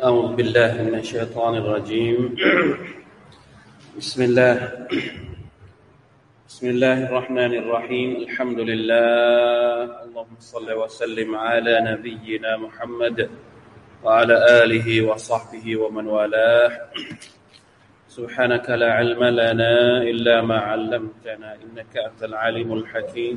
أعوذ بالله من الشيطان الرجيم. بسم الله. بسم الله الرحمن الرحيم. الحمد لله. اللهم صل وسلم على نبينا محمد وعلى آله وصحبه ومن والاه. سبحانك لا علم لنا إلا ما علمتنا إنك أنت العليم الحكيم.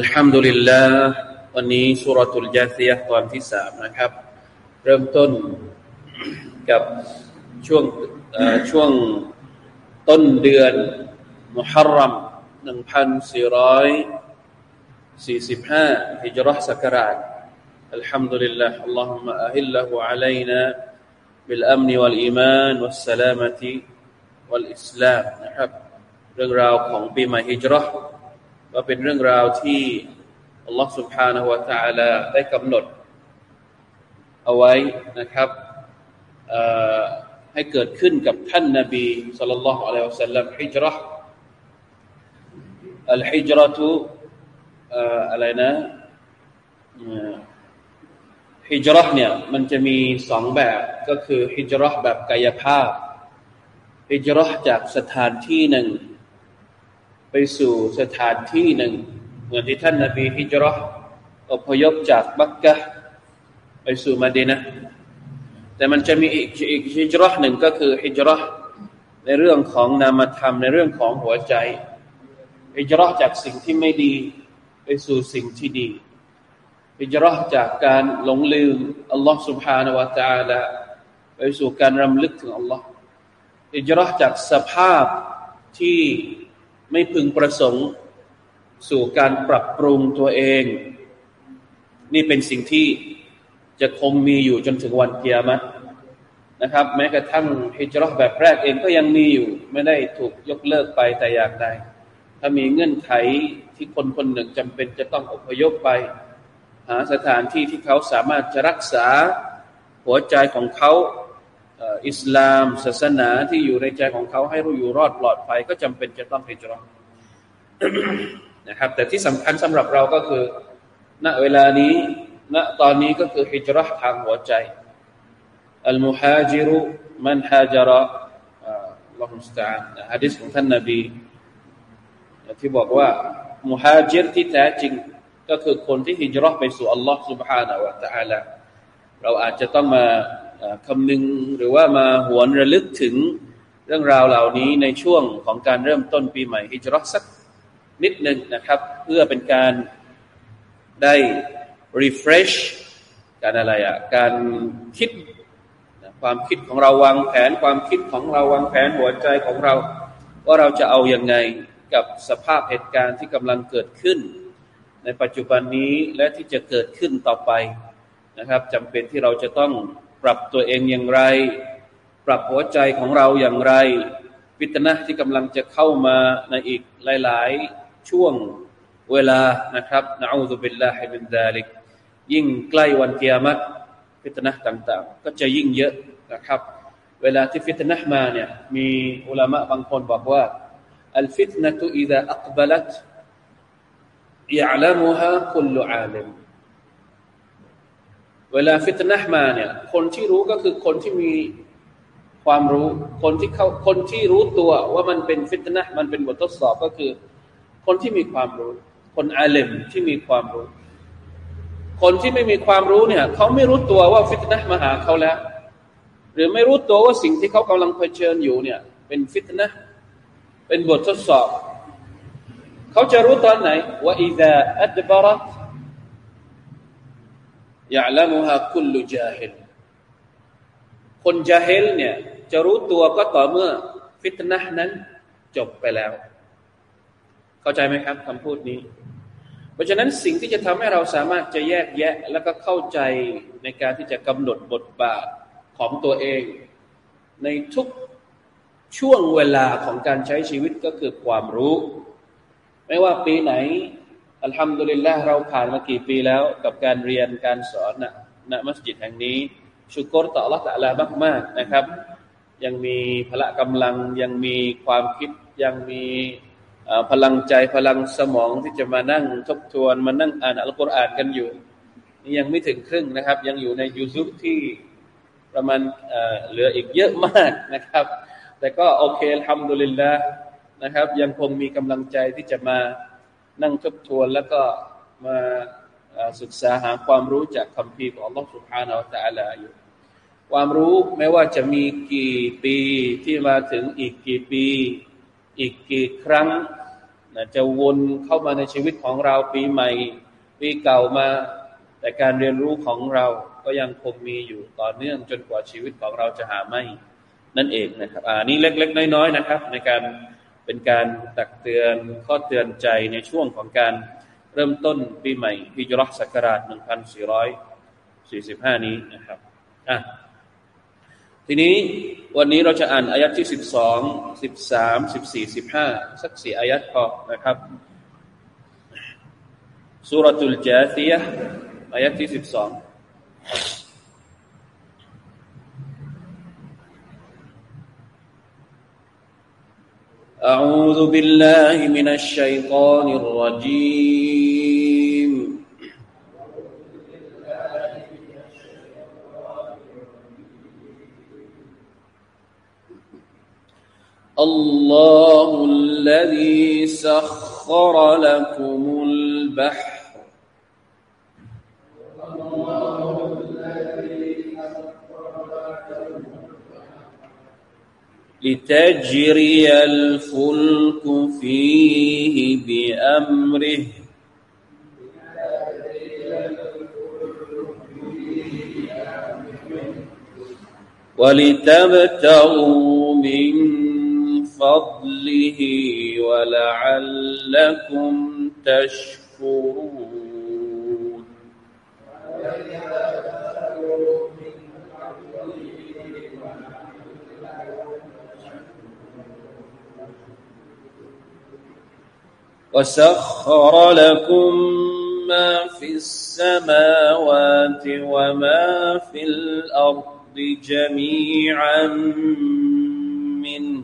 الحمد لله วันนี้สุรทูลจาซียะตอนที่สามนะครับ เริ่มต้นกับช่วงช่วงต้นเดือนมุฮัรรัมหนึ่งพันสี่ร้อยสี่สิบห้าฮิจรัชศักราช الحمد لله اللهم أهله علينا بالأمن والإيمان والسلامة والإسلام นะครับเรื่องราวของปีใหม่ฮิจรัช ว่าเป็นเรื่องราวที่อัลลอฮฺ سبحانه และ تعالى ได้กำหนด เอาไว้นะครับให้เกิดขึ้นกับท่านนบีสัลลัลลอฮุอะลัยฮิวสัลลัมฮิจรัตอัลฮิจรัตุอะไรนะฮิจรัตเนี่ยมันจะมีสองแบบก็คือฮิจรัตแบบกายภาพฮิจรัตจากสถานที่หนึ่ง ไปสู่สถานที่หนึ่งเหมือนที่ท่านนบีฮิจรัชอพยพจากบักกะไปสู่มาดีนะแต่มันจะมีอีกอีกฮิจรัชหนึ่งก็คือฮิจรัชในเรื่องของนามธรรมในเรื่องของหัวใจฮิจรัชจากสิ่งที่ไม่ดีไปสู่สิ่งที่ดีฮิจรัชจากการหลงลืมอัลลอฮ์ سبحانه และ تعالى ไปสู่การรำลึกถึงอัลลอฮ์ฮิจรัชจากสภาพที่ ไม่พึงประสงค์สู่การปรับปรุงตัวเอง นี่เป็นสิ่งที่จะคงมีอยู่จนถึงวันเกียรตินะครับ แม้กระทั่งฮิจรัชแบบแรกเองก็ยังมีอยู่ ไม่ได้ถูกยกเลิกไปแต่อย่างใดถ้ามีเงื่อนไขที่คนคนหนึ่งจำเป็นจะต้องอพยพไป หาสถานที่ที่เขาสามารถจะรักษาหัวใจของเขา อิสลาม ศาสนาที่อยู่ในใจของเขาให้รู้อยู่รอดปลอดภัยก็จำเป็นจะต้องฮิจรัชนะครับ แต่ที่สำคัญสำหรับเราก็คือ ณเวลานี้ณตอนนี้ก็คือฮิจรัชทางหัวใจอัลมุฮาจิรุมันฮาจระลอฮุสตาอัฮะดิษของท่านนบีที่บอกว่ามุฮาจิรที่แท้จริง ก็คือคนที่ฮิจรัชไปสู่อัลลอฮ์ سبحانه และ تعالى เราอาจจะต้องมา คำนึงหรือว่ามาหวนระลึกถึงเรื่องราวเหล่านี้ในช่วงของการเริ่มต้นปีใหม่ฮิจรัสักนิดหนึ่งนะครับ เพื่อเป็นการได้ refresh การอะไรอะการคิดความคิดของเราวางแผน ความคิดของเราวางแผนหัวใจของเรา ว่าเราจะเอาอยัางไงกับสภาพเหตุการณ์ที่กำลังเกิดขึ้น ในปัจจุบันนี้และที่จะเกิดขึ้นต่อไปนะครับจำเป็นที่เราจะต้อง ปรับตัวเองอย่างไร ปรับหัวใจของเราอย่างไรวิตนะที่กำลังจะเข้ามาในอีกหลาย ๆ ช่วงเวลานะครับนะอูซุบิลลาฮิมินดาลิกยิ่งใกล้วันเกียรติฟิตนะต่างๆ ก็จะยิ่งเยอะนะครับ เวลาที่ฟิตนะมาเนี่ยมีอุลามะบางคนบอกว่า الفتنة إذا أقبلت يعلمها كل عالم เวลาฟิตนะมาเนี่ยคนที่รู้ก็คือคนที่มีความรู้ คนที่เขาคนที่รู้ตัวว่ามันเป็นฟิตนะมันเป็นบททดสอบก็คือ คนที่มีความรู้ คนอาเลมที่มีความรู้ คนที่ไม่มีความรู้เนี่ยเขาไม่รู้ตัวว่าฟิตนะมาหาเขาแล้ว หรือไม่รู้ตัวว่าสิ่งที่เขากำลังเผชิญอยู่เนี่ยเป็นฟิตนะเป็นบททดสอบ เขาจะรู้ตอนไหนว่าإذا أدبرت يعلمها كل جاهل คนจาฮิลเนี่ยจะรู้ตัวก็ต่อเมื่อฟิตนะนั้นจบไปแล้ว เข้าใจไหมครับคำพูดนี้ เพราะฉะนั้นสิ่งที่จะทำให้เราสามารถจะแยกแยะ แล้วก็เข้าใจในการที่จะกำหนดบทบาทของตัวเอง ในทุกช่วงเวลาของการใช้ชีวิตก็คือความรู้ ไม่ว่าปีไหน อัลฮัมดุลิลละเราผ่านมากี่ปีแล้วกับการเรียนการสอนนะณมัสยิดแห่งนี้ ชุกรต่อละตะลามาก ๆนะครับ ยังมีพละกำลังยังมีความคิดยังมีพลังใจพลังสมองที่จะมานั่งทบทวนมานั่งอ่านอัลกุรอานกันอยู่นี่ยังไม่ถึงครึ่งนะครับ ยังอยู่ในยูซุที่ประมาณเหลืออีกเยอะมากนะครับ แต่ก็โอเคทำดุลินละนะครับ ยังคงมีกำลังใจที่จะมา นั่งทบทวนแล้วก็มาศึกษาหาความรู้จากคำพีของอัลลอฮฺสุบฮานาอัลตะลาอยู่ ความรู้ไม่ว่าจะมีกี่ปีที่มาถึงอีกกี่ปี อีกกี่ครั้งจะวนเข้ามาในชีวิตของเราปีใหม่ ปีเก่ามา แต่การเรียนรู้ของเราก็ยังคงมีอยู่ต่อเนื่องจนกว่าชีวิตของเราจะหาไม่ นั่นเองนะครับอันนี้เล็ก ๆ น้อยๆนะครับ ในการ เป็นการตักเตือนข้อเตือนใจในช่วงของการเริ่มต้นปีใหม่ฮิจรัชศักราช 1445 นี้นะครับอะทีนี้วันนี้เราจะอ่านอายัดที่ 12 13 14 15 สักสี่อายัดพอนะครับสุรตุลจาซียะอายัดที่ 12 أعوذ بالله من الشيطان الرجيم. الله الذي سخر لكم البحر لتجري الفلك فيه بأمره. ولتبتغوا من فضله ولعلكم تشكرون. وسخر لكم ما في السماوات وما في الأرض جميعا منه.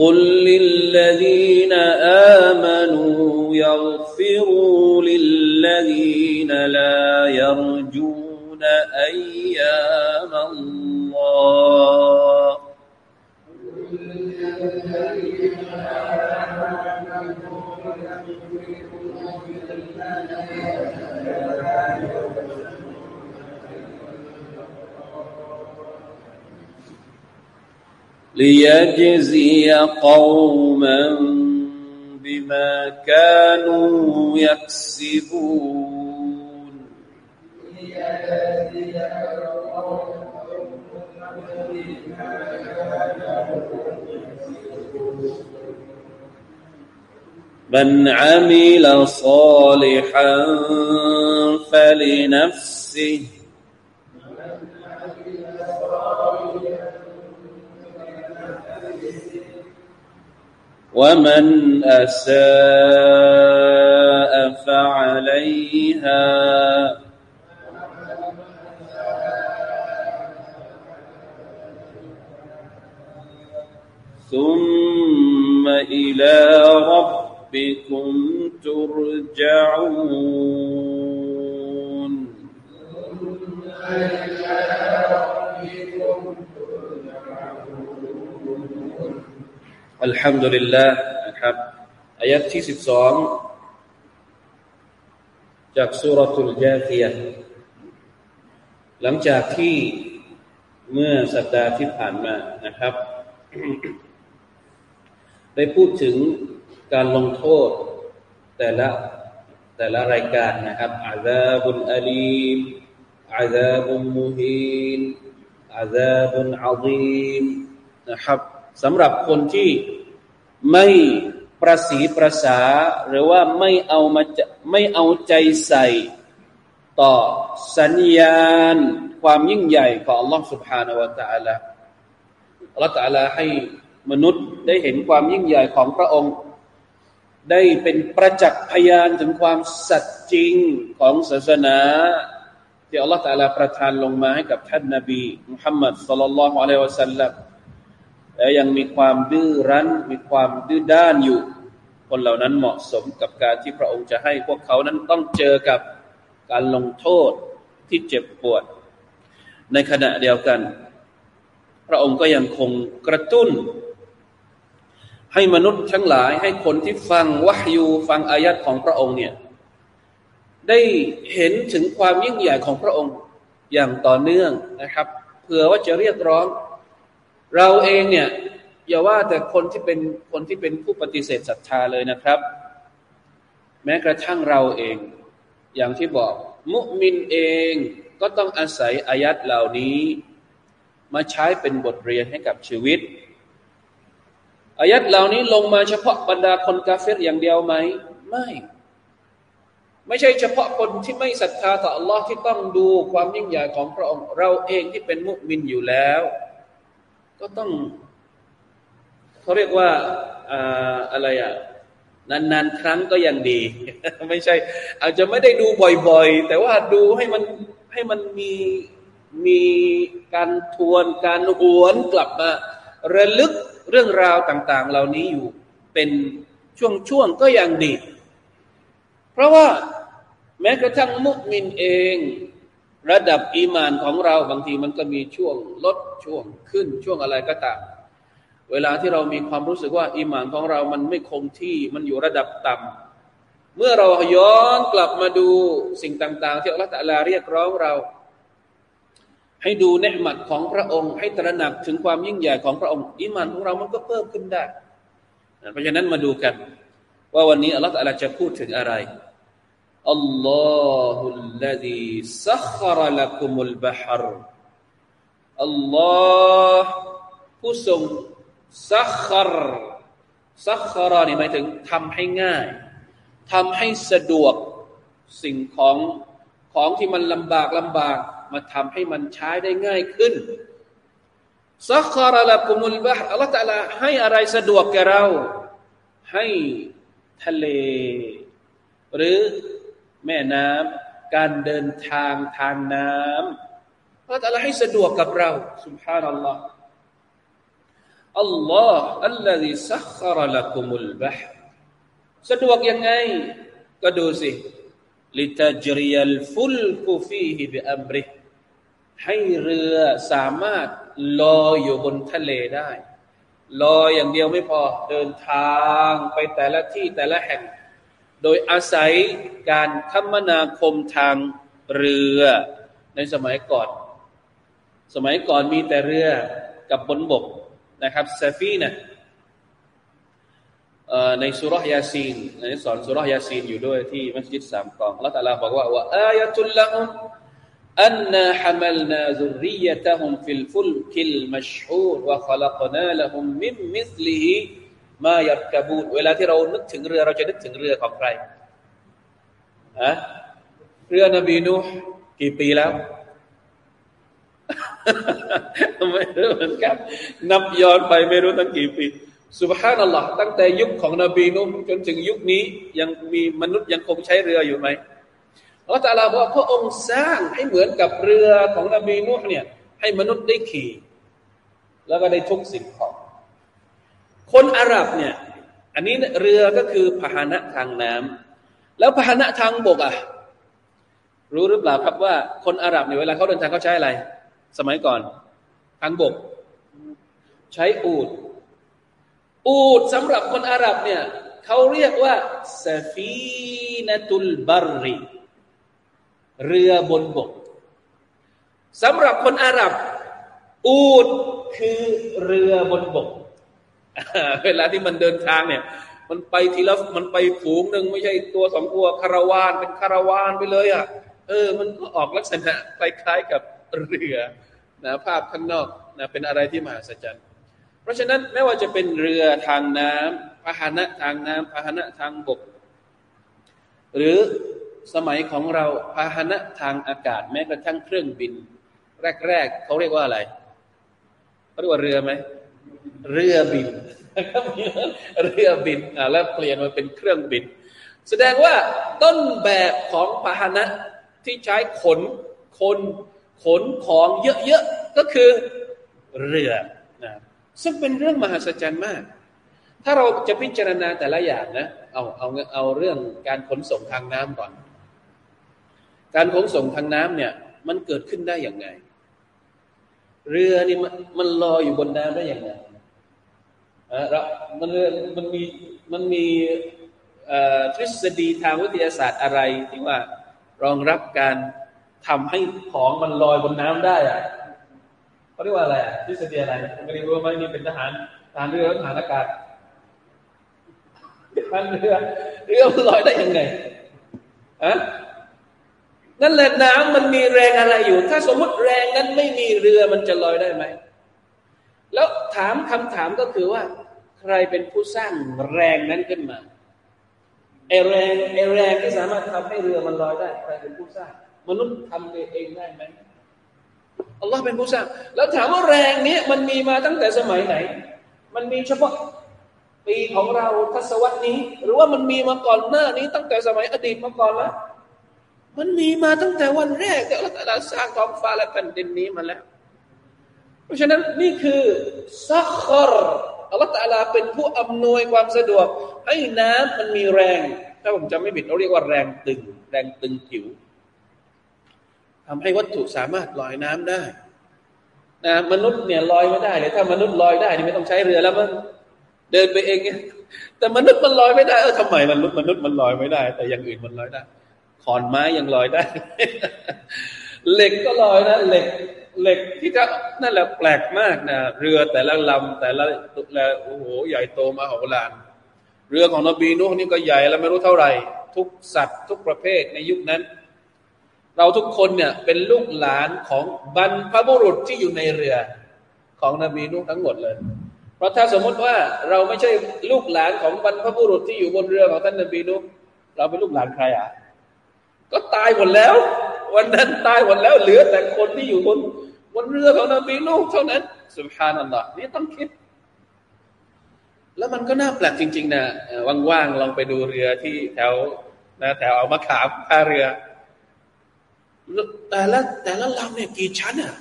قل للذين آمنوا يغفروا للذين لا يرجون أيام الله ليجزي قوما بما كانوا يكسبون. من عمل صالحا فلنفسه. ومن أساء فعليها. ثم إلى ربكم ترجعون. อัลฮัมดุลิลลาห์นะครับอายัดที่สิบสองจากสุรทูลจาคียหลังจากที่เมื่อสัปดาห์ที่ผ่านมานะครับ ได้พูดถึงการลงโทษแต่ละแต่ละรายการนะครับอาซาบุนอาลีมอาซาบุนมุฮีนอาซาบุนอาซีมนะครับ สำหรับคนที่ไม่ประสีประสา หรือว่าไม่เอามาไม่เอาใจใส่ ต่อสัญญาณความยิ่งใหญ่ของ Allah سبحانه และ تعالى Allah تعالى ให้มนุษย์ได้เห็นความยิ่งใหญ่ของพระองค์ ได้เป็นประจักษ์พยานถึงความสัตย์จริงของศาสนา ที่อัลลอฮฺตะลาประทานลงมาให้กับท่านนาบีมุฮัมมัดสัลลัลลอฮุอะลัยฮิวะสัลลัม และยังมีความดื้อรั้น มีความดื้อด้านอยู่ คนเหล่านั้นเหมาะสมกับการที่พระองค์จะให้พวกเขานั้นต้องเจอกับการลงโทษที่เจ็บปวด ในขณะเดียวกัน พระองค์ก็ยังคงกระตุ้น ให้มนุษย์ทั้งหลายให้คนที่ฟังวะฮยูฟังอายัดของพระองค์เนี่ยได้เห็นถึงความยิ่งใหญ่ของพระองค์อย่างต่อเนื่องนะครับเผื่อว่าจะเรียกร้อง เราเองเนี่ยอย่าว่าแต่คนที่เป็นคนที่เป็นผู้ปฏิเสธศรัทธาเลยนะครับ แม้กระทั่งเราเอง อย่างที่บอก มุมินเองก็ต้องอาศัยอายัดเหล่านี้ มาใช้เป็นบทเรียนให้กับชีวิต อายัดเหล่านี้ลงมาเฉพาะบรรดาคนกาเฟรอย่างเดียวไหม ไม่ ไม่ใช่เฉพาะคนที่ไม่ศรัทธาต่อ Allah ที่ต้องดูความยิ่งใหญ่ของพระองค์ เราเองที่เป็นมุมินอยู่แล้ว ก็ต้องเขาเรียกว่าอะไรอะนานๆครั้งก็ยังดี ไม่ใช่ อาจจะไม่ได้ดูบ่อยๆ แต่ว่าดูให้มันให้มันมีมีการทวนการหวนกลับมาระลึกเรื่องราวต่าง ๆ เหล่านี้อยู่เป็นช่วงๆก็ยังดี เพราะว่าแม้กระทั่งมุกมินเอง ระดับอีมานของเราบางทีมันก็มีช่วงลดช่วงขึ้นช่วงอะไรก็ตาม เวลาที่เรามีความรู้สึกว่าอีมานของเรามันไม่คงที่มันอยู่ระดับต่ำเมื่อเราย้อนกลับมาดูสิ่งต่าง ๆ ที่อัลลอฮฺลาเรียกร้องเรา ให้ดูเนืหมัดของพระองค์ ให้ตระหนักถึงความยิ่งใหญ่ของพระองค์อีมานของเรามันก็เพิ่มขึ้นได้ เพราะฉะนั้นมาดูกัน ว่าวันนี้อัลลอฮฺจะพูดถึงอะไร الله الذي سخر لكم البحر อัลลอฮ์ผู้ทรงซักครซักครนี่หมายถึงทำให้ง่ายทำให้สะดวกสิ่งของของที่มันลำบากลำบากมาทำให้มันใช้ได้ง่ายขึ้นซักครละกุมุลบะอัลลอฮฺตะลาให้อะไรสะดวกแก่เรา ให้ทะเล หรือ แม่น้ำการเดินทางทางน้ำพระตัลให้สะดวกกับเราสุบฮานัลลอฮ์อัลลอฮ์อัลลอฮิสัครละกุมุลบะสะดวกยังไง ก็ดูสิลิตจริยัลฟุลกุฟีฮิบิอัมริให้เรือสามารถลอยอยู่บนทะเลได้ลอยอย่างเดียวไม่พอเดินทางไปแต่ละที่แต่ละแห่ง โดยอาศัยการคมนาคมทางเรือในสมัยก่อน สมัยก่อนมีแต่เรือกับบนบกนะครับเซฟีนะในสุรยาซีนในสอนสุรยาซีนอยู่ด้วยที่มัสยิดสามกองอัลลอฮ์ตะอาลาบอกว่า وآية لهم أنا حملنا ذريتهم في الفلك المشحون وخلقنا لهم من مثله ما يركبونเวลาที่เรานึกถึงเรือเราจะนึกถึงเรือของใครอะเรือนบีนูห์กี่ปีแล้วไม่รู้เหมือนกันนับย้อนไปไม่รู้ตั้งกี่ปีสุบฮานัลลอฮ์ตั้งแต่ยุคของนบีนูจนถึงยุคนี้ยังมีมนุษย์ยังคงใช้เรืออยู่ไหมอัลลอฮฺตาลาบอกพระองค์สร้างให้เหมือนกับเรือของนบีนูเนี่ยให้มนุษย์ได้ขี่ แล้วก็ได้ทุกสิ่งของ คนอาหรับเนี่ย อันนี้เรือก็คือพาหนะทางน้ำแล้วพาหนะทางบกอะ รู้หรือเปล่าครับว่าคนอาหรับเนี่ยเวลาเขาเดินทางเขาใช้อะไร สมัยก่อน ทางบก ใช้อูดอูดสำหรับคนอาหรับเนี่ยเขาเรียกว่าซาฟีนตุลบารรีเรือบนบกสำหรับคนอาหรับ อูดคือเรือบนบก เวลาที่มันเดินทางเนี่ย มันไปทีละมันไปฝูงหนึ่งไม่ใช่ตัวสองตัวคาราวานเป็นคาราวานไปเลยอะเออ มันก็ออกลักษณะคล้ายๆกับเรือนะภาพข้างนอกนะเป็นอะไรที่มหัศจรรย์ เพราะฉะนั้นไม่ว่าจะเป็นเรือทางน้ำพาหนะทางน้ำพาหนะทางบก หรือสมัยของเราพาหนะทางอากาศ แม้กระทั่งเครื่องบิน แรกๆเขาเรียกว่าอะไรเขาเรียกว่าเรือไหม เรือบินเรือบินอ่าแล้วเปลี่ยนมาเป็นเครื่องบิน แสดงว่าต้นแบบของพาหนะที่ใช้ขนคนขนของเยอะๆก็คือเรือนะซึ่งเป็นเรื่องมหัศจรรย์มาก ถ้าเราจะพิจารณาแต่ละอย่างนะเอาเอาเอาเรื่องการขนส่งทางน้ำก่อน การขนส่งทางน้ำเนี่ยมันเกิดขึ้นได้อย่างไง เรือนี่มันมันลอยอยู่บนน้ำได้อย่างไง อ่ามันมันมีมันมีทฤษฎีทางวิทยาศาสตร์อะไรที่ว่ารองรับการทำให้ของมันลอยบนน้ำได้อะเขาเรียกว่าอะไรอะทฤษฎีอะไรไม่รู้ว่านี่เป็นทหารทหารเรือทหารอากาศทหารเรือเรือมันลอยได้ยังไงอะนั่นแหละน้ำมันมีแรงอะไรอยู่ ถ้าสมมติแรงนั้นไม่มีเรือมันจะลอยได้ไหม ถามคำถามก็คือว่า ใครเป็นผู้สร้างแรงนั้นขึ้นมาไอแรงไอแรงที่สามารถทำให้เรือมันลอยได้ ใครเป็นผู้สร้าง มนุษย์ทำเองได้ไหมอัลลอฮ์เป็นผู้สร้าง แล้วถามว่าแรงนี้มันมีมาตั้งแต่สมัยไหน มันมีเฉพาะปีของเราทศวรรษนี้ หรือว่ามันมีมาก่อนหน้านี้ ตั้งแต่สมัยอดีตมาก่อนแล้ว มันมีมาตั้งแต่วันแรกที่อัลลอฮ์สร้างท้องฟ้าและแผ่นดินนี้มาแล้ว ราะฉะนั้นนี่คือซักครอัลลอฮฺตาลาเป็นผู้อำนวยความสะดวก ให้น้ำมันมีแรง ถ้าผมจำไม่ผิดเราเรียกว่าแรงตึง แรงตึงผิวทำให้วัตถุสามารถลอยน้ำได้นะมนุษย์เนี่ยลอยไม่ได้เลยถ้ามนุษย์ลอยได้นี่ไม่ต้องใช้เรือแล้วมันเดินไปเองแต่มนุษย์มันลอยไม่ได้เออทำไมมนุษย์มนุษย์มันลอยไม่ได้ แต่อย่างอื่นมันลอยได้ขอนไม้ยังลอยได้ เหล็กก็ลอยนะเหล็ก เหล็กที่จะนั่นแหละแปลกมากนะเรือแต่ละลำแต่ละละโอ้โหใหญ่โตมาโหฬารเรือของนบีนุ่นี่ก็ใหญ่แล้วไม่รู้เท่าไหร่ ทุกสัตว์ทุกประเภทในยุคนั้น เราทุกคนเนี่ยเป็นลูกหลานของบรรพบุรุษที่อยู่ในเรือของนบีนุ่ทั้งหมดเลย เพราะถ้าสมมติว่าเราไม่ใช่ลูกหลานของบรรพบุรุษที่อยู่บนเรือของท่านนบีนุ่เราเป็นลูกหลานใครอะก็ตายหมดแล้ว วันนั้นตายหมดแล้วเหลือแต่คนที่อยู่บนบนเรือของนบีนูเท่านั้นสุภานัลลอฮ์นี่ต้องคิด แล้วมันก็น่าแปลกจริง ๆ นะว่างๆลองไปดูเรือที่แถวนะแถวเอามาขามท่าเรือ แต่ละแต่ละลำเนี่ยกี่ชั้นอะ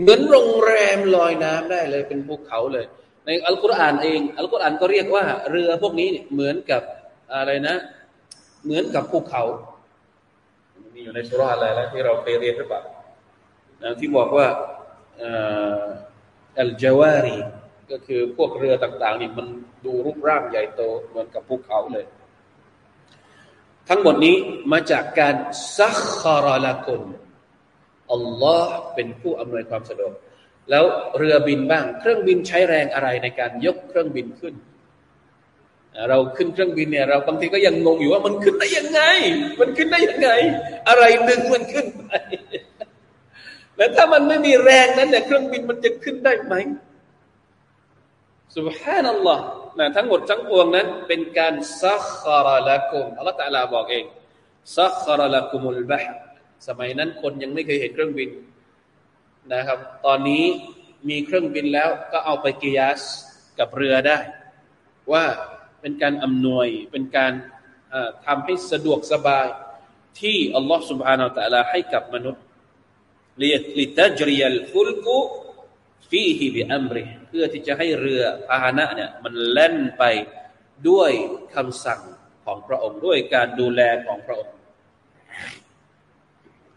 เหมือนโรงแรมลอยน้ำได้เลยเป็นภูเขาเลย ในอัลกุรอานเองอัลกุรอานก็เรียกว่า เรือพวกนี้เหมือนกับอะไรนะ เหมือนกับภูเขา มีอยู่ในสุราอะไรแล้วที่เราเคยเรียนหรือเปล่าที่บอกว่าอัลจาวารีก็คือพวกเรือต่างๆนี่มันดูรูปร่างใหญ่โตเหมือนกับภูเขาเลย ทั้งหมดนี้มาจากการซักคาราลากุมอัลลอฮ์เป็นผู้อำนวยความสะดวก แล้วเรือบินบ้าง เครื่องบินใช้แรงอะไรในการยกเครื่องบินขึ้น เราขึ้นเครื่องบินเนี่ยเราบางทีก็ยังงงอยู่ว่ามันขึ้นได้ยังไง มันขึ้นได้ยังไง อะไรดึงมันขึ้นไปแล้วถ้ามันไม่มีแรงนั้นเนี่ยเครื่องบินมันจะขึ้นได้ไหมสุบฮานัลลอฮ์นะทั้งหมดทั้งปวงนั้น เป็นการซักคาราละกุมอัลลอฮฺตะลาบอกเองซักคาราละกุมุลบะสมัยนั้นคนยังไม่เคยเห็นเครื่องบินนะครับ ตอนนี้มีเครื่องบินแล้วก็เอาไปกิยาสกับเรือได้ ว่า เป็นการอำนวยเป็นการทำให้สะดวกสบาย ที่อัลลอฮฺ سبحانه และ تعالى ให้กับมนุษย์ลิตจริยัลฟุลกุฟีฮิบิอัมริเพื่อที่จะให้เรือพาหนะเนี่ยมันแล่นไปด้วยคำสั่งของพระองค์ด้วยการดูแลของพระองค์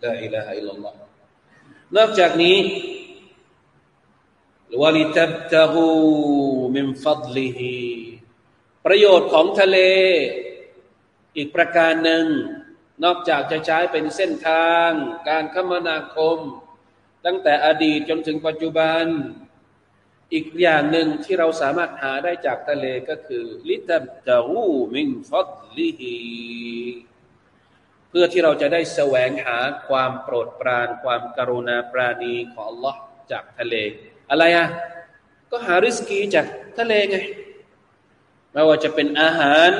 ลาอิลาฮะอิลลัลลอฮ์นอกจากนี้ หรือว่าลิตับตะฮูมินฟัดลิฮี ประโยชน์ของทะเล อีกประการหนึ่ง นอกจากจะใช้เป็นเส้นทาง การคมนาคม ตั้งแต่อดีตจนถึงปัจจุบัน อีกอย่างหนึ่งที่เราสามารถหาได้จากทะเลก็คือลิตับตะฮูมินฟัดลิฮีเพื่อที่เราจะได้แสวงหาความโปรดปราน ความกรุณาปราณีของ Allah จากทะเล อะไรอะก็หาริสกีจากทะเลไง ไม่ว่าจะเป็นอาหาร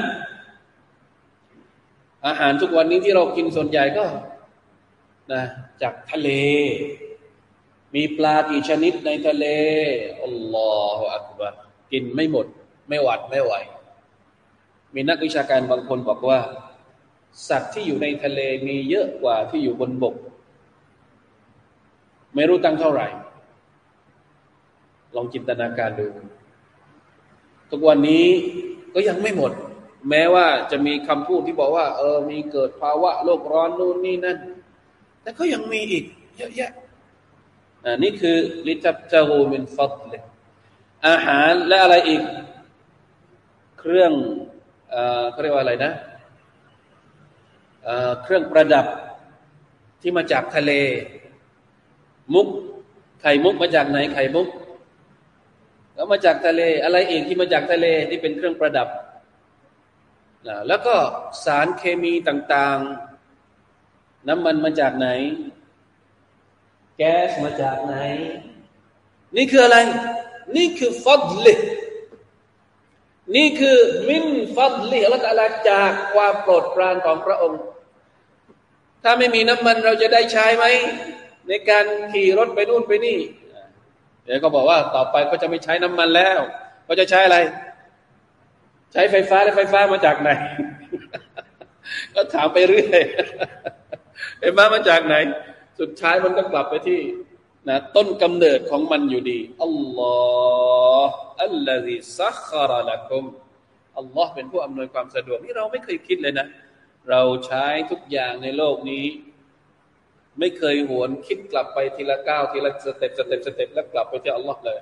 อาหารทุกวันนี้ที่เรากินส่วนใหญ่ก็นะจากทะเล มีปลากี่ชนิดในทะเลอัลลอฮฺอักบะกินไม่หมด ไม่หวัดไม่ไหว มีนักวิชาการบางคนบอกว่า สัตว์ที่อยู่ในทะเลมีเยอะกว่าที่อยู่บนบก ไม่รู้ตั้งเท่าไหร่ ลองจินตนาการดู ทุกวันนี้ก็ยังไม่หมด แม้ว่าจะมีคำพูดที่บอกว่า เออมีเกิดภาวะโลกร้อนนู่นนี่นั่น แต่ก็ยังมีอีกเยอะแยะอ่านี่คือลิทับจาฮูมินฟัดเลยอาหารและอะไรอีก เครื่องเอ่อเขาเรียกว่าอะไรนะเครื่องประดับที่มาจากทะเล มุกไข่มุกมาจากไหนไข่มุก แล้วมาจากทะเล อะไรเองที่มาจากทะเลที่เป็นเครื่องประดับแล้วก็สารเคมีต่างๆ น้ำมันมาจากไหน แก๊สมาจากไหน นี่คืออะไร นี่คือฟัดลินี่คือมินฟัดลิอัลลอฮฺจากความโปรดปรานของพระองค์ ถ้าไม่มีน้ำมันเราจะได้ใช้ไหม ในการขี่รถไปนู่นไปนี่ เดี๋ยวก็บอกว่าต่อไปก็จะไม่ใช้น้ำมันแล้ว ก็จะใช้อะไร ใช้ไฟฟ้าแล้วไฟฟ้ามาจากไหน ก็ถามไปเรื่อยไฟฟ้ามาจากไหน สุดท้ายมันก็กลับไปที่นะต้นกำเนิดของมันอยู่ดีالله الذي سخر لكمอัลลอฮ์เป็นผู้อำนวยความสะดวกนี่เราไม่เคยคิดเลยนะ เราใช้ทุกอย่างในโลกนี้ ไม่เคยหวนคิดกลับไปทีละก้าวทีละ step step step แล้วกลับไปที่อัลลอฮ์เลย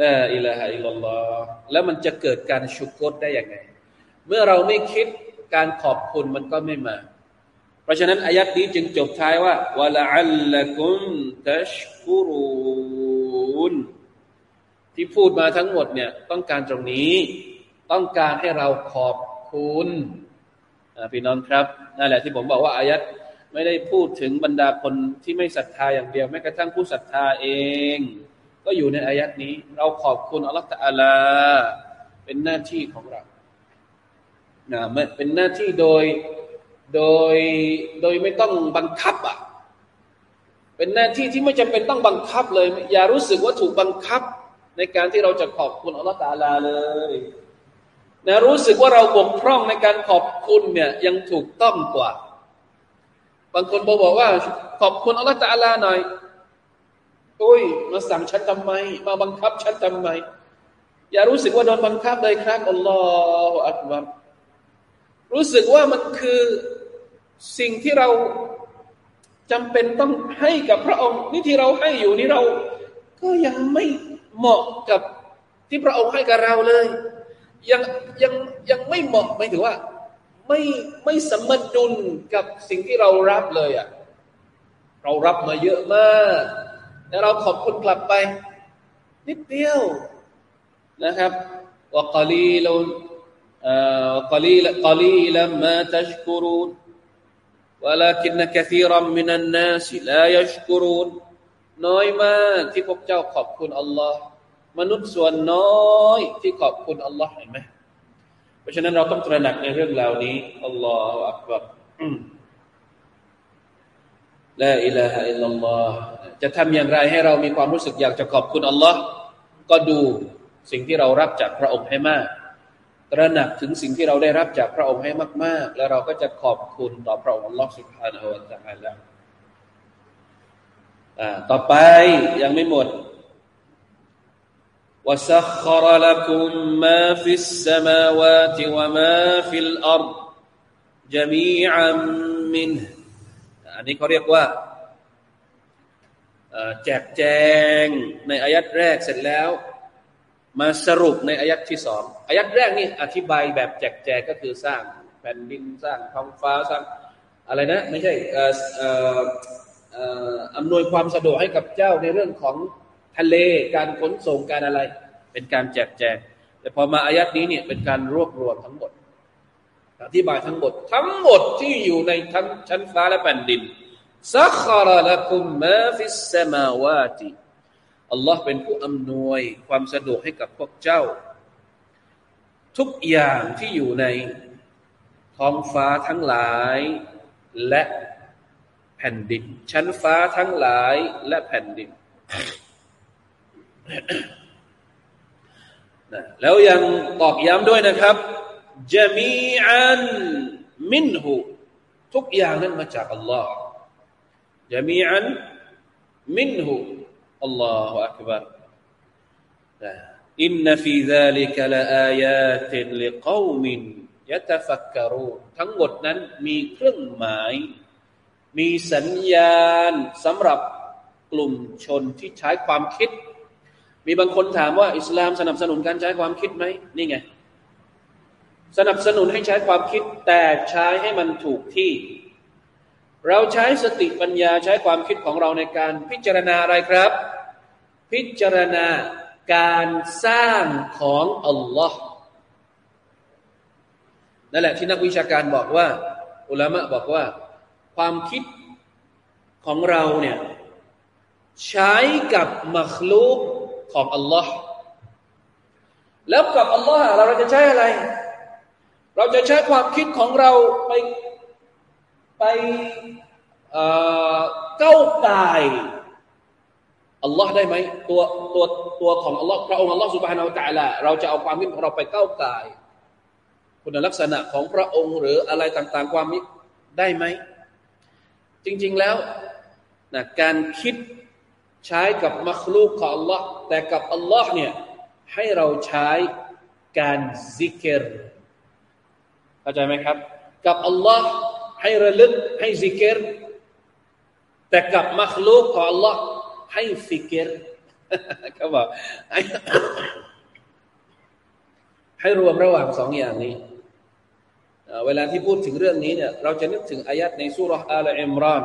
ละอิละฮะอิลลอฮ์แล้วมันจะเกิดการชุกรได้ยังไง เมื่อเราไม่คิดการขอบคุณมันก็ไม่มา เพราะฉะนั้นอายัดนี้จึงจบท้ายว่าวะละอัลละกุมตัชกุรุนที่พูดมาทั้งหมดเนี่ยต้องการตรงนี้ต้องการให้เราขอบคุณพี่น้องครับนั่นแหละที่ผมบอกว่าอายัด ไม่ได้พูดถึงบรรดาคนที่ไม่ศรัทธาอย่างเดียวแม้กระทั่งผู้ศรัทธาเอง ก็อยู่ในอายัดนี้ เราขอบคุณอัลลอฮฺตะอาลา เป็นหน้าที่ของเรานะเป็นหน้าที่โดยโดยโดยไม่ต้องบังคับอะเป็นหน้าที่ที่ไม่จำเป็นต้องบังคับเลย อย่ารู้สึกว่าถูกบังคับ ในการที่เราจะขอบคุณอัลลอฮฺตะอาลาเลยนะรู้สึกว่าเราบกพร่องในการขอบคุณเนี่ยยังถูกต้องกว่า บางคนบอกว่า ขอบคุณอัลลอฮฺตาลาหน่อยโอ้ยมาสั่งฉันทำไม มาบังคับฉันทำไม อย่ารู้สึกว่าโดนบังคับเลยครับอัลลอฮฺอักบัรรู้สึกว่ามันคือสิ่งที่เราจำเป็นต้องให้กับพระองค์ นี่ที่เราให้อยู่นี่เรา ก็ยังไม่เหมาะกับที่พระองค์ให้กับเราเลย ยังยังยังไม่เหมาะไม่ถือว่า ไม่ไม่สมดุลกับสิ่งที่เรารับเลยอ่ะเรารับมาเยอะมากแต่เราขอบคุณกลับไป นิดเดียวนะครับว่ากลีลุนกลีลกลีลมาตัชกุรุน ولكن كثيرا من الناس لا يشكرون น้อยมากที่พวกเจ้าขอบคุณอัลลอฮ์มนุษย์ส่วนน้อยที่ขอบคุณอัลลอฮ์เห็นไหมเพ ราะฉะนั้นเราต้องตระหนักในเรื่องเหล่านี้อัลลอฮฺอักบัรลาอิลาฮะอิลลัลลอฮจะทำอย่างไรให้เรามีความรู้สึกอยากจะขอบคุณอัลลอฮ์ก็ดูสิ่งที่เรารับจากพระองค์ให้มาก ตระหนักถึงสิ่งที่เราได้รับจากพระองค์ให้มาก ๆ แล้วเราก็จะขอบคุณต่อพระองค์อัลลอฮ์สุบฮานาอัลลอฮ์ต่อไปยังไม่หมด وسخر لكم ما في السماوات وما في الأرض جميعا منه อันนี้เขาเรียกว่า แจกแจงในอายัดแรกเสร็จแล้ว มาสรุปในอายัดที่สองอายัดแรกนี่อธิบายแบบแจกแจงก็คือสร้างแผ่นดินสร้างท้องฟ้าสร้างอะไรนะ ไม่ใช่อำนวยความสะดวกให้กับเจ้าในเรื่องของ ทะเลการขนส่งการอะไร เป็นการแจกแจง แต่พอมาอายัดนี้เนี่ยเป็นการรวบรวมทั้งหมดอธิบายทั้งหมด ทั้งหมดที่อยู่ในทั้งชั้นฟ้าและแผ่นดินซักคาระละกุมมาฟิสสมาวาติอัลลอฮ์เป็นผู้อำนวยความสะดวกให้กับพวกเจ้า ทุกอย่างที่อยู่ในท้องฟ้าทั้งหลายและแผ่นดิน ชั้นฟ้าทั้งหลายและแผ่นดิน นะแล้วยังตอกย้ำด้วยนะครับจามีอันมินหูทุกอย่างนั้นมาจากอัลลอฮ์จามีอันมินหูอัลลอฮฺอักบารอินนฟีซาลิกลาอายาติลิกอมินยะตฟักกรูทั้งหมดนั้นมีเครื่องหมาย มีสัญญาณสำหรับกลุ่มชนที่ใช้ความคิด มีบางคนถามว่าอิสลามสนับสนุนการใช้ความคิดไหมนี่ไง สนับสนุนให้ใช้ความคิดแต่ใช้ให้มันถูกที่ เราใช้สติปัญญาใช้ความคิดของเราในการพิจารณาอะไรครับ พิจารณาการสร้างของอัลลอฮ์นั่นแหละที่นักวิชาการบอกว่า อุลามะบอกว่า ความคิดของเราเนี่ยใช้กับมัคลูก ของอัลลอฮ์แล้วกับอัลลอฮ์เราจะใช้อะไร เราจะใช้ความคิดของเราไปไปเก้าไก่อัลลอฮ์ได้ไหมตัวตัวตัวของอัลลอฮ์พระองค์อัลลอฮ์สุบฮานาอัลตะละเราจะเอาความคิดของเราไปเก้าไก่คุณลักษณะของพระองค์หรืออะไรต่าง ๆ ความคิดได้ไหม จริง ๆแล้วนะการคิด ใช้กับมัคลูกของ Allah แต่กับ Allah เนี่ยให้เราใช้การซิกเกอร์เข้าใจไหมครับ กับ Allah ให้ระลึกให้ซิกเกอร์แต่กับมัคลูกของ Allah ให้ฟิกเกอร์เขาบอกให้ให้รวมระหว่างสองอย่างนี้ เวลาที่พูดถึงเรื่องนี้เนี่ยเราจะนึกถึงอายัดในซูเราะฮ์อัลอิมราน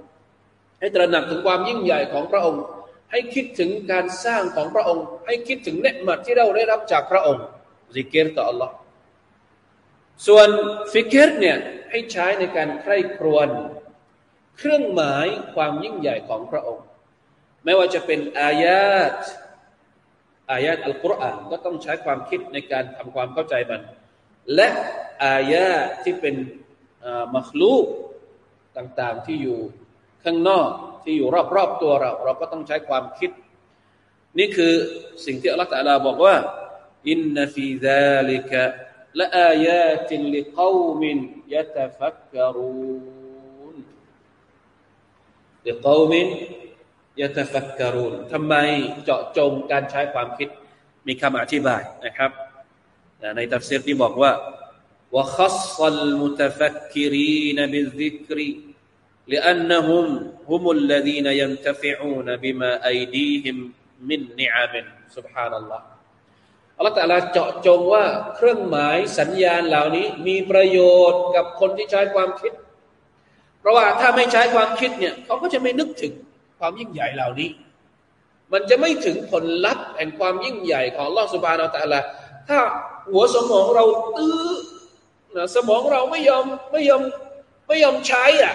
ให้ตระหนักถึงความยิ่งใหญ่ของพระองค์ ให้คิดถึงการสร้างของพระองค์ ให้คิดถึงเนียะมัตที่เราได้รับจากพระองค์ซิกิรต่อ Allah ส่วนฟิกิรเนี่ยให้ใช้ในการใคร่ครวญเครื่องหมายความยิ่งใหญ่ของพระองค์ ไม่ว่าจะเป็นอายาตอายาตอัลกุรอานก็ต้องใช้ความคิดในการทำความเข้าใจมัน และอายาที่เป็นมัคลูกต่างๆที่อยู่ ข้างนอกที่อยู่รอบๆตัวเรา เราก็ต้องใช้ความคิด นี่คือสิ่งที่อัลลอฮฺตะลาบอกว่าอินนฟีซาลิกะละอายาตินลิกอมินยะตฟักกรูนลิกอมินยะตฟักกรูนทำไมเจาะจงการใช้ความคิด มีคำอธิบายนะครับในตัฟซีรที่บอกว่า وخص المتفكرين بالذكر لأنهم هم الذين ينتفعون بما أيديهم من نعم سبحان الله อัลลอฮฺตะลาเจาะจงว่าเครื่องหมายสัญญาณเหล่านี้มีประโยชน์กับคนที่ใช้ความคิด เพราะว่าถ้าไม่ใช้ความคิดเนี่ยเขาก็จะไม่นึกถึงความยิ่งใหญ่เหล่านี้ มันจะไม่ถึงผลลัพธ์แห่งความยิ่งใหญ่ของลอสุบานอัลตะลาถ้าหัวสมองเราตื้อสมองเราไม่ยอมไม่ยอมไม่ยอมใช้อ่ะ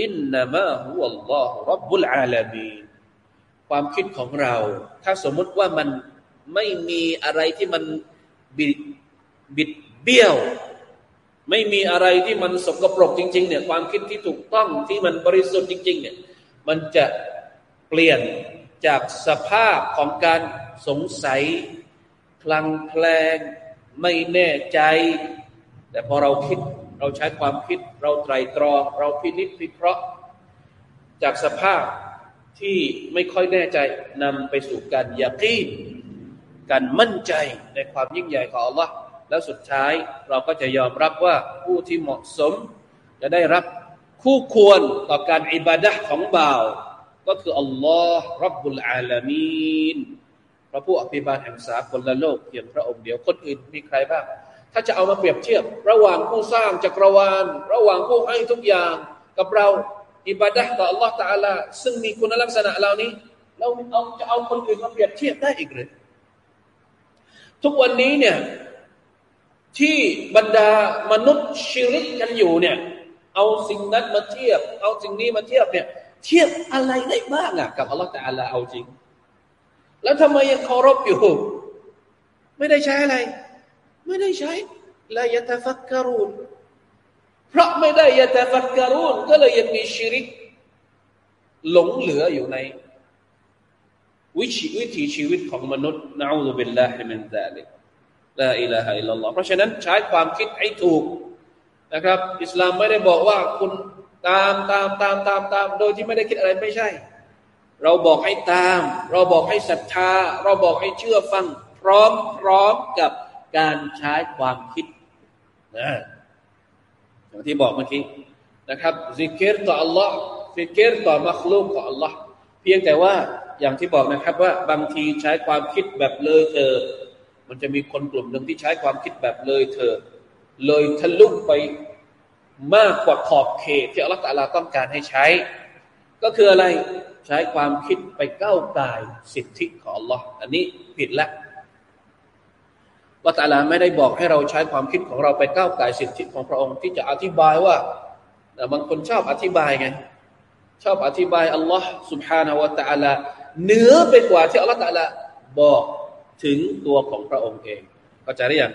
อินนามะฮุวัลลอฮฺรับบุลอาลามีความคิดของเรา ถ้าสมมุติว่ามันไม่มีอะไรที่มันบิดบดเบี้ยว ไม่มีอะไรที่มันสกปรกจริง ๆ เนี่ย ความคิดที่ถูกต้องที่มันบริสุทธิ์จริง ๆ เนี่ย มันจะเปลี่ยนจากสภาพของการสงสัยคลังแคลงไม่แน่ใจ แต่พอเราคิด เราใช้ความคิดเราไตรตรอง เราพินิจพิเคราะห์ จากสภาพที่ไม่ค่อยแน่ใจนำไปสู่การยากีนการมั่นใจในความยิ่งใหญ่ของ Allah แล้วสุดท้ายเราก็จะยอมรับว่าผู้ที่เหมาะสม จะได้รับคู่ควรต่อการอิบาดะของบ่าว ก็คืออัลลอฮ์รับบุลอาลามีนพระผู้อภิบาลแห่งสากลโลกเพียงพระองค์เดียวคนอื่นมีใครบ้าง ถ้าจะเอามาเปรียบเทียบ ระหว่างผู้สร้างจักรวาล ระหว่างผู้ให้ทุกอย่าง กับเราอิบาดะต่อ Allah ตาลาซึ่งมีคุณลักษณะเหล่านี้ เราเอาจะเอาคนอื่นมาเปรียบเทียบได้อีกหรือทุกวันนี้เนี่ยที่บรรดามนุษย์ชิริกกันอยู่เนี่ยเอาสิ่งนั้นมาเทียบ เอาสิ่งนี้มาเทียบเนี่ยเทียบอะไรได้บ้างอะกับอัลลอฮฺแต่อัลลอฮเอาจริง แล้วทำไมยังเคารพอยู่ ไม่ได้ใช้อะไร ไม่ได้ใช้ لا يتفكرونเพราะไม่ได้يتفكرونก็เลยยังมีชิริก หลงเหลืออยู่ใน วิถีวิถีชีวิตของมนุษย์نعوذ بالله من ذلك لا إله إلا اللهเพราะฉะนั้นใช้ความคิดให้ถูกนะครับ อิสลามไม่ได้บอกว่าคุณตามตามตามตามตาม โดยที่ไม่ได้คิดอะไรไม่ใช่ เราบอกให้ตาม เราบอกให้ศรัทธา เราบอกให้เชื่อฟัง พร้อมพร้อมกับ การใช้ความคิดนะอย่างที่บอกเมื่อกี้นะครับซิกเกตต่อ Allah ซิกเกตต่อมัคลูกของ Allah เพียงแต่ว่าอย่างที่บอกนะครับว่าบางทีใช้ความคิดแบบเลยเถิดมันจะมีคนกลุ่มหนึ่งที่ใช้ความคิดแบบเลยเถิดเลยทะลุไปมากกว่าขอบเขตที่อัลลอฮฺตาลาต้องการให้ใช้ ก็คืออะไรใช้ความคิดไปก้าวไก่สิทธิของอัลลอฮ์อันนี้ผิดละ ว่าตาลาไม่ได้บอกให้เราใช้ความคิดของเราไปก้าวไก่สิทธิของพระองค์ที่จะอธิบายว่าแต่บางคนชอบอธิบายไงชอบอธิบายอัลลอฮ์ سبحانه และ تعالى เหนือไปกว่าที่อัลลอฮ์ตาลาบอกถึงตัวของพระองค์เองก็จะเรียก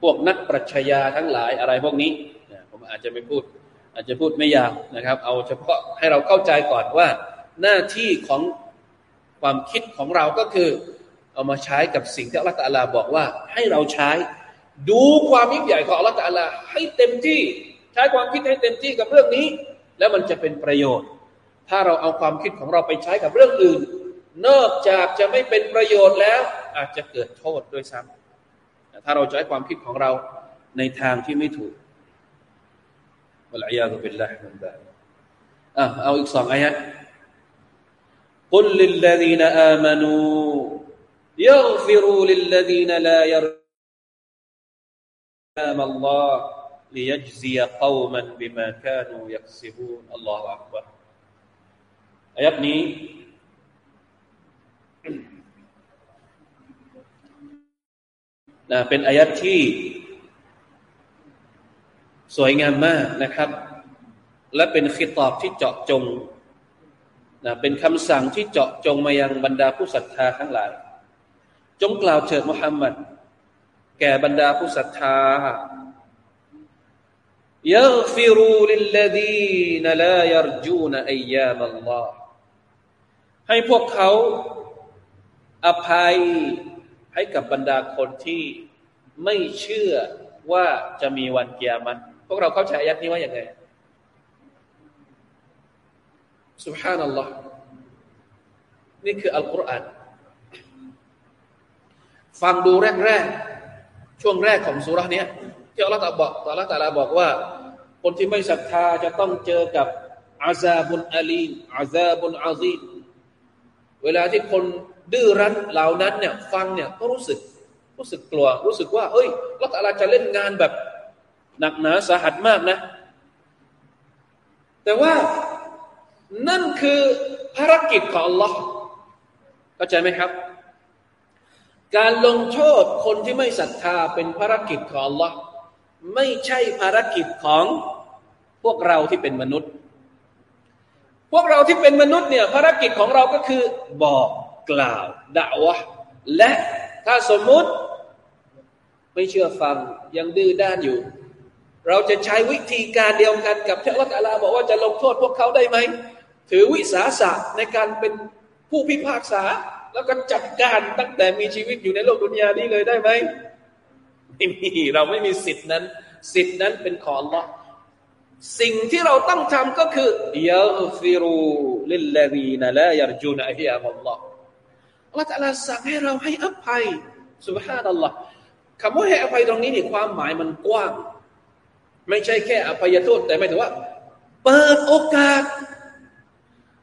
พวกนักปรัชญาทั้งหลายอะไรพวกนี้ผมอาจจะไม่พูด อาจจะพูดไม่ยาวนะครับ เอาเฉพาะให้เราเข้าใจก่อนว่า หน้าที่ของความคิดของเราก็คือ เอามาใช้กับสิ่งที่อัลลอฮฺตาลาบอกว่า ให้เราใช้ ดูความยิ่งใหญ่ของอัลลอฮฺตาลาให้เต็มที่ ใช้ความคิดให้เต็มที่กับเรื่องนี้ แล้วมันจะเป็นประโยชน์ ถ้าเราเอาความคิดของเราไปใช้กับเรื่องอื่น นอกจากจะไม่เป็นประโยชน์แล้ว อาจจะเกิดโทษด้วยซ้ำถ้าเราใช้ความคิดของเราในทางที่ไม่ถูกวลายาตุบิลลาฮิมินดาอะเอาอีกสองอายะกุลลิลลาดีนอามานู يغفروا للذين لا يرجون الله ليجزي قوما بما كانوا يكسبون الله أكبر آيات นี้นะเป็นอายัดที่สวยงามมากนะครับ และเป็นคิตอบที่เจาะจงนะเป็นคำสั่งที่เจาะจงมายังบรรดาผู้ศรัทธาทั้งหลาย จงกล่าวเถิดมุฮัมมัดแก่บรรดาผู้ศรัทธา يغفروا للذين لا يرجون أيام الله ให้พวกเขาอภัยให้กับบรรดาคนที่ไม่เชื่อว่าจะมีวันเกียรติวกเราเข้าใจอายัดนี้ว่าอย่างไงสุบฮานัลลอฮ์นี่คืออัลกุรอาน ฟังดูแรกๆช่วงแรกของสุรานี้ที่อัลลอฮ์ตาบอกอัลลอฮ์ตาลาบอกว่า คนที่ไม่ศรัทธาจะต้องเจอกับอาซาบุนอาลีมอาซาบุนอาซีมเวลาที่คนดื้อรั้นเหล่านั้นเนี่ยฟังเนี่ยก็รู้สึกรู้สึกกลัว รู้สึกว่าเฮ้ยอัลลอฮ์ตาลาจะเล่นงานแบบหนักหนาสาหัสมากนะ แต่ว่านั่นคือภารกิจของ Allah เข้าใจไหมครับ การลงโทษคนที่ไม่ศรัทธาเป็นภารกิจของ Allah ไม่ใช่ภารกิจของพวกเราที่เป็นมนุษย์ พวกเราที่เป็นมนุษย์เนี่ยภารกิจของเราก็คือบอกกล่าวด่าวะและถ้าสมมุติไม่เชื่อฟังยังดื้อด้านอยู่ เราจะใช้วิธีการเดียวกันกับที่อัลลอฮฺบอกว่าจะลงโทษพวกเขาได้ไหมถือวิสาสะในการเป็นผู้พิพากษา แล้วก็จัดการตั้งแต่มีชีวิตอยู่ในโลกดุนยานี้เลยได้ไหมไม่มีเราไม่มีสิทธินั้น สิทธินั้นเป็นของ Allah สิ่งที่เราต้องทำก็คือยาฟิรูลิลลาดีนละยารจูนอัยามัลลอฮ์อัลลอฮฺตะลาสั่งให้เราให้อภัยสุบฮานัลลอฮ์คำว่าให้อภัยตรงนี้นี่ความหมายมันกว้าง ไม่ใช่แค่อภัยโทษแต่ไม่ถึงว่า เปิดโอกาส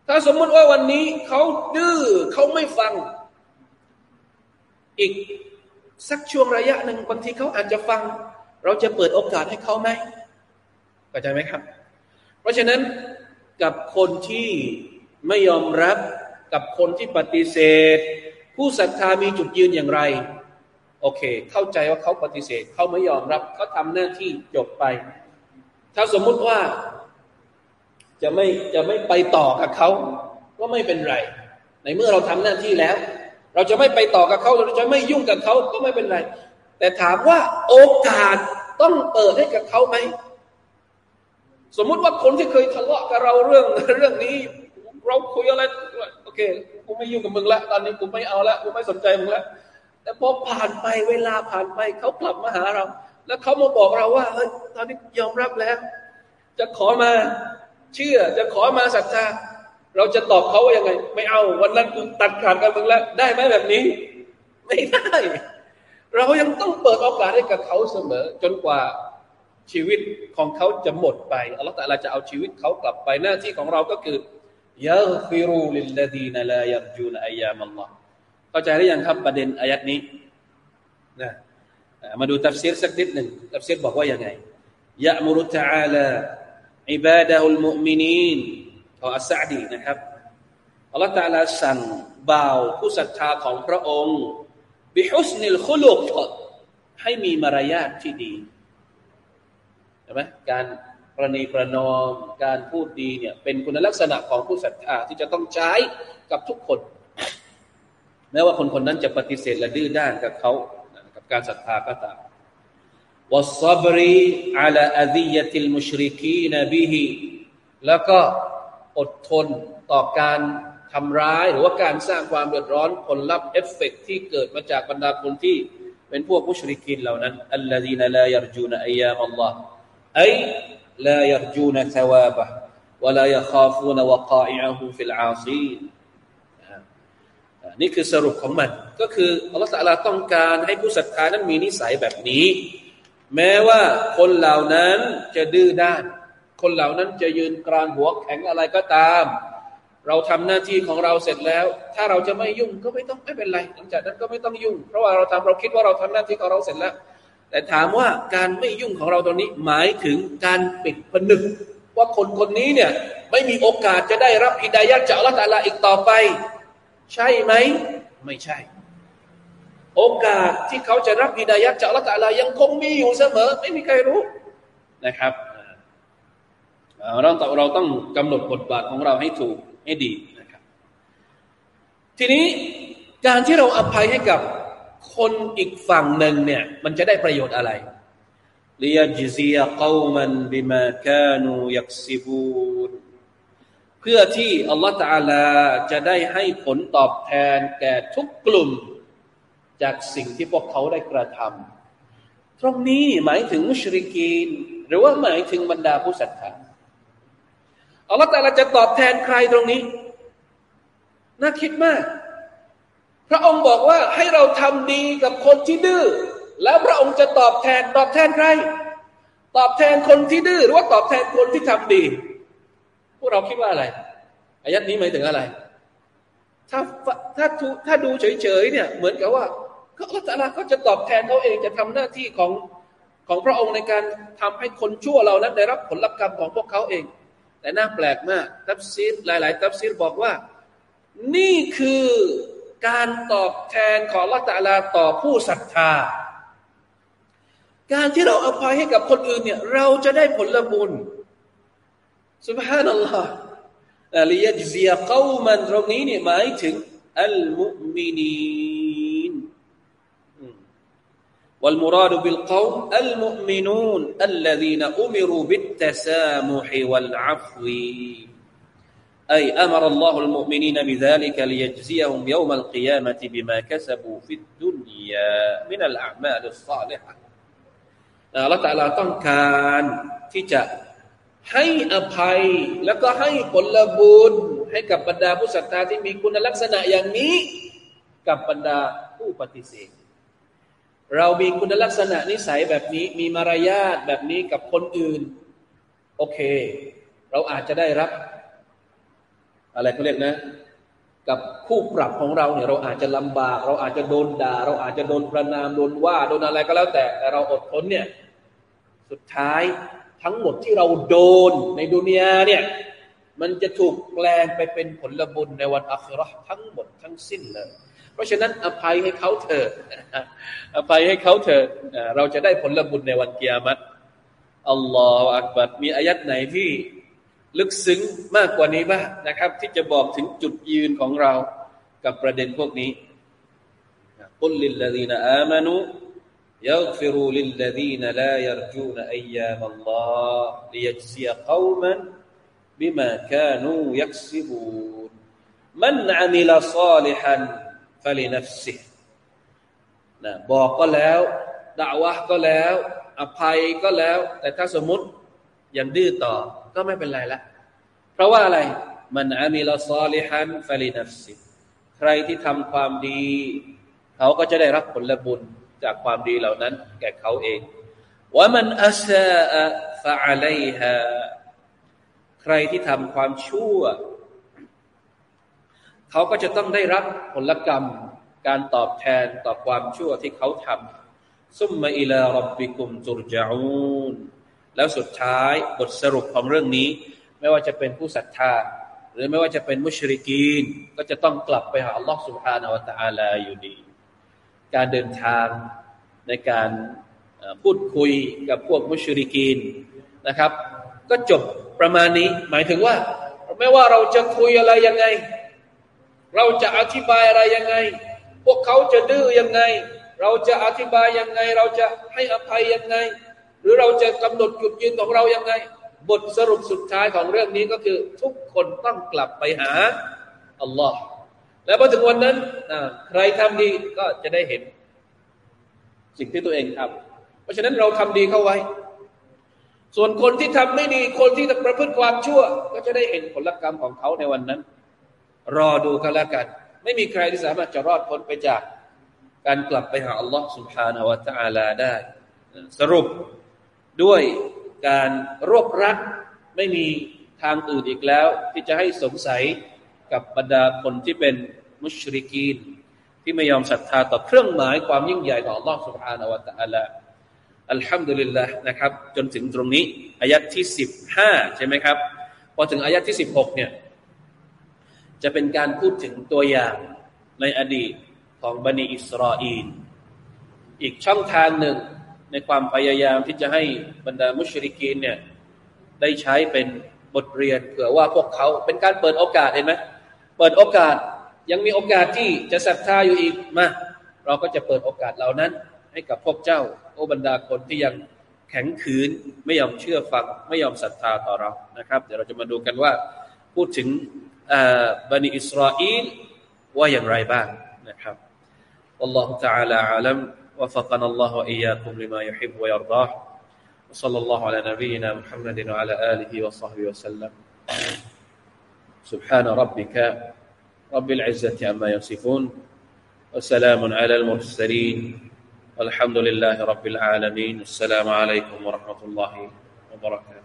ถ้าสมมติว่าวันนี้เขาดื้อเขาไม่ฟัง อีกสักช่วงระยะหนึ่งบางทีเขาอาจจะฟัง เราจะเปิดโอกาสให้เขาไหมเข้าใจไหมครับ เพราะฉะนั้นกับคนที่ไม่ยอมรับกับคนที่ปฏิเสธ ผู้ศรัทธามีจุดยืนอย่างไร โอเค เข้าใจว่าเขาปฏิเสธ เขาไม่ยอมรับเขาทำหน้าที่จบไป ถ้าสมมุติว่า จะไม่จะไม่ไปต่อกับเขาก็ไม่เป็นไร ในเมื่อเราทำหน้าที่แล้ว เราจะไม่ไปต่อกับเขาเราจะไม่ยุ่งกับเขาก็ไม่เป็นไร แต่ถามว่าโอกาสต้องเปิดให้กับเขาไหมสมมุติว่าคนที่เคยทะเลาะกับเราเรื่องเรื่องนี้ เราคุยอะไรโอเคกูไม่ยุ่งกับมึงละตอนนี้กูไม่เอาละกูไม่สนใจมึงละแต่พอผ่านไปเวลาผ่านไปเขากลับมาหาเรา แล้วเขามาบอกเราว่าเฮ้ยตอนนี้ยอมรับแล้ว จะขอมา เชื่อจะขอมาศรัทธา เราจะตอบเขาว่ายังไง ไม่เอา วันนั้นกูตัดขาดกันมึงแล้วได้ไหมแบบนี้ ไม่ได้ เรายังต้องเปิดโอกาสให้กับเขาเสมอ จนกว่าชีวิตของเขาจะหมดไปอัลลอฮฺแต่ละจะเอาชีวิตเขากลับไปหน้าที่ของเราก็คือยาฟิรูลิลลดีนลายรจูนอายามัลลอฮ์เข้าใจหรือยังครับประเด็นอายัดนี้นะมาดูตัฟซีรสักนิดหนึ่งตัฟซีรบอกว่ายังไงยะมุรุตะอาลา อิบาดะฮุลมุมินีนของอัสซาดีนะครับอัลลอฮฺตะลาสั่งบ่าวผู้ศรัทธาของพระองค์บิฮุสนิลคุลุกให้มีมารยาทที่ดีใช่ไหมการประนีประนอมการพูดดีเนี่ยเป็นคุณลักษณะของผู้ศรัทธาที่จะต้องใช้กับทุกคน แม้ว่าคนคนนั้นจะปฏิเสธและดื้อด้านกับเขากับการศรัทธาก็ตาม วัสซับรีอัลอาดียติลมุชริกีนบิฮิแล้วก็อดทนต่อการทำร้าย หรือว่าการสร้างความเดือดร้อนผลลัพธ์เอฟเฟกที่เกิดมาจากบรรดาคนที่เป็นพวกมุชริกินเหล่านั้นอัลลอฮีนลายรจูนอัยยามอัลลอฮ์ أي لا يرجون ثوابه ولا يخافون وقائعه في العاصين นี่คือสรุปของมัน ก็คืออัลลอฮฺสัลาต้องการให้ผู้ศรัทธานั้นมีนิสัยแบบนี้ แม้ว่าคนเหล่านั้นจะดื้อด้าน คนเหล่านั้นจะยืนกรานหัวแข็งอะไรก็ตาม เราทำหน้าที่ของเราเสร็จแล้ว ถ้าเราจะไม่ยุ่งก็ไม่ต้องไม่เป็นไร หลังจากนั้นก็ไม่ต้องยุ่ง เพราะว่าเราทำเราคิดว่าเราทำหน้าที่ของเราเสร็จแล้ว แต่ถามว่าการไม่ยุ่งของเราตอนนี้หมายถึงการปิดผนึกว่าคนคนนี้เนี่ยไม่มีโอกาสจะได้รับอิดายะจากอัลลอฮฺอีกต่อไป ใช่ไหม ไม่ใช่ โอกาสที่เขาจะรับอิดายะจากอัลลอฮฺยังคงมีอยู่เสมอ ไม่มีใครรู้นะครับเราต้องเราต้องกำหนดบทบาทของเราให้ถูกให้ดีนะครับ ทีนี้การที่เราอภัยให้กับคนอีกฝั่งหนึ่งเนี่ย มันจะได้ประโยชน์อะไรลียจซียกอมันบิมาคานูยักซิบูนเพื่อที่อัลลอฮฺตาลาจะได้ให้ผลตอบแทนแก่ทุกกลุ่ม จากสิ่งที่พวกเขาได้กระทำตรงนี้หมายถึงมุชริกีน หรือว่าหมายถึงบรรดาผู้ศรัทธาอัลลอฮฺตาลาจะตอบแทนใครตรงนี้ น่าคิดมาก พระองค์บอกว่าให้เราทำดีกับคนที่ดื้อแล้วพระองค์จะตอบแทนตอบแทนใคร ตอบแทนคนที่ดื้อหรือว่าตอบแทนคนที่ทำดี พวกเราคิดว่าอะไรอายัดนี้หมายถึงอะไรถ้าถ้าถ้าดูเฉยๆเนี่ย เหมือนกับว่า ก็อัลลอฮฺก็จะตอบแทนเขาเองจะทำหน้าที่ของของพระองค์ในการทำให้คนชั่วเรานั้นได้รับผลลัพธ์กรรมของพวกเขาเอง แต่น่าแปลกมาก ตัฟซีรหลาย ๆ ตัฟซีรบอกว่า นี่คือการตอบแทนของละตาลาต่อผู้ศรัทธา การที่เราอภัยให้กับคนอื่นเนี่ยเราจะได้ผลบุญสุบฮานัลลอฮ์ลียจซียกามันตรงนี้เนี่ยหมายถึงอัลมุมินี والمراد بالقوم المؤمنون الذين أمروا بالتسامح والعفو أي أمر الله المؤمنين بذلك ليجزيهم يوم القيامة بما كسبوا في الدنيا من الأعمال الصالحة อัลลอฮฺตะลาต้องการที่จะให้อภัยแล้วก็ให้ผลบุญให้กับบรรดาผู้ศรัทธาที่มีคุณลักษณะอย่างนี้ กับบรรดาผู้ปฏิเสธ เรามีคุณลักษณะนิสัยแบบนี้มีมารยาทแบบนี้กับคนอื่น โอเค เราอาจจะได้รับ อะไรเขาเรียกนะ กับคู่ปรับของเราเนี่ยเราอาจจะลำบาก เราอาจจะโดนด่า เราอาจจะโดนประนามโดนว่าโดนอะไรก็แล้วแต่ แต่เราอดทนเนี่ย สุดท้ายทั้งหมดที่เราโดนในดุนยาเนี่ย มันจะถูกแปลงไปเป็นผลบุญในวันอัคราทั้งหมดทั้งสิ้นเลย เพราะฉะนั้นอภัยให้เขาเถอดอภัยให้เขาเถอดเราจะได้ผลบุญในวันเกียรติอัลลอฮฺอักบัดมีอายัดไหนที่ลึกซึ้งมากกว่านี้บ้างนะครับ ที่จะบอกถึงจุดยืนของเรากับประเด็นพวกนี้قل للذين آمنوا يغفروا للذين لا يرجون أيام الله ليجزي قوما بما كانوا يكسبون من عمل صالحا فلنفسه นะบอกก็แล้วดะอฺวะฮฺก็แล้ว อภัยก็แล้ว แต่ถ้าสมมติยังดื้อต่อก็ไม่เป็นไรละ เพราะว่าอะไร من عمل صالحا فلنفسه ใครที่ทำความดี เขาก็จะได้รับผลบุญจากความดีเหล่านั้น แก่เขาเองومن أساء فعليها ใครที่ทำความชั่ว เขาก็จะต้องได้รับผลกรรม การตอบแทนต่อความชั่วที่เขาทำซุมมาอิลารับบิกุมจุรจาอูนแล้วสุดท้ายบทสรุปของเรื่องนี้ ไม่ว่าจะเป็นผู้ศรัทธา หรือไม่ว่าจะเป็นมุชริกีน ก็จะต้องกลับไปหาอัลลอฮ์สุบฮานาวะตะอาลาอยู่ดี การเดินทางในการพูดคุยกับพวกมุชริกีนนะครับ ก็จบประมาณนี้ หมายถึงว่า ไม่ว่าเราจะคุยอะไรยังไง เราจะอธิบายอะไรยังไง พวกเขาจะดื้อยังไง เราจะอธิบายยังไง เราจะให้อภัยยังไง หรือเราจะกำหนดจุดยืนของเรายังไง บทสรุปสุดท้ายของเรื่องนี้ก็คือ ทุกคนต้องกลับไปหาอัลลอฮ์แล้วพอถึงวันนั้นใครทำดีก็จะได้เห็น สิ่งที่ตัวเองทำเพราะฉะนั้นเราทำดีเข้าไว้ ส่วนคนที่ทำไม่ดีคนที่ประพฤติความชั่ว ก็จะได้เห็นผลกรรมของเขาในวันนั้น รอดูกันแล้วกัน ไม่มีใครที่สามารถจะรอดพ้นไปจากการกลับไปหาอัลลอฮ์ سبحانه และ تعالى ได้ สรุปด้วยการรวบรัดไม่มีทางอื่นอีกแล้ว ที่จะให้สงสัยกับบรรดาคนที่เป็นมุชริกีนที่ไม่ยอมศรัทธาต่อเครื่องหมายความยิ่งใหญ่ของ Allah سبحانه และ تعالى อัลฮัมดุลิลละนะครับ จนถึงตรงนี้อายัดที่สิบห้าใช่ไหมครับ พอถึงอายัดที่สิบหกเนี่ย จะเป็นการพูดถึงตัวอย่างในอดีตของบันิอิสราเอลอีกช่องทางหนึ่งในความพยายามที่จะให้บรรดามุชริกีนเนี่ยได้ใช้เป็นบทเรียนเผื่อว่าพวกเขาเป็นการเปิดโอกาสเห็นไหมเปิดโอกาสยังมีโอกาสที่จะศรัทธาอยู่อีกมาเราก็จะเปิดโอกาสเหล่านั้น ให้กับพวกเจ้าโอบรรดาคนที่ยังแข็งขืนไม่ยอมเชื่อฟัง ไม่ยอมศรัทธาต่อเรานะครับ เดี๋ยวเราจะมาดูกันว่าพูดถึง บันิอิสราเอลว่าอย่างไรบ้างนะครับ والله تعالى أعلم وفقنا الله وإياكم لما يحب ويرضاه وصلى الله على نبينا محمد وعلى آله وصحبه وسلم سبحان ربك رب العزة عما يصفون وسلام على المرسلين والحمد لله رب العالمين السلام عليكم ورحمة الله وبركاته